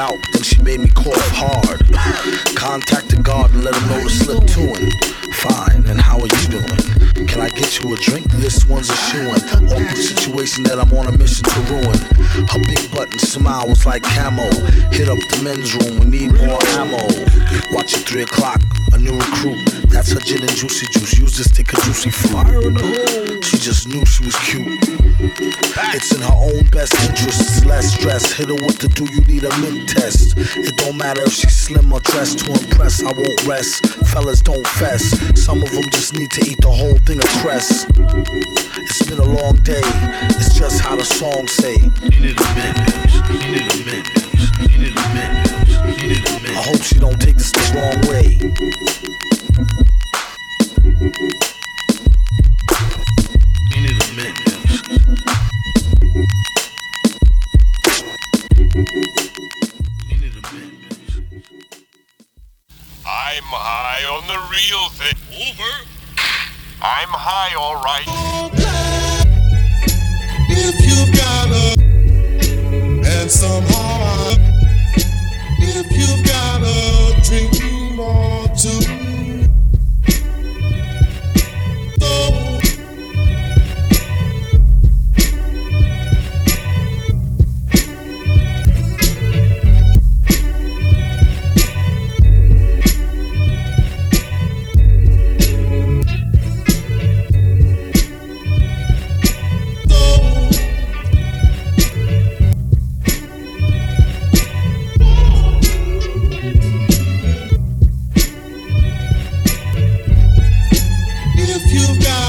out, but then she made me cough hard. Contacted God and let him know to slip to him. A drink? This one's a shoe in. Awkward situation that I'm on a mission to ruin. Her big button smile was like camo. Hit up the men's room, we need more ammo. Watch it 3 o'clock, a new recruit. That's her gin and juicy juice. Use this stick of juicy fire in. She just knew she was cute. It's in her own best interest. Less stress. Hit her with the do you need a mint test. It don't matter if she's slim or dressed to impress. I won't rest. Fellas don't fess. Some of them just need to eat the whole thing of Crest. It's been a long day. It's just how the song say. I hope she don't take this the wrong way. I'm high on the real thing. Over. I'm high, all right. If you've you've got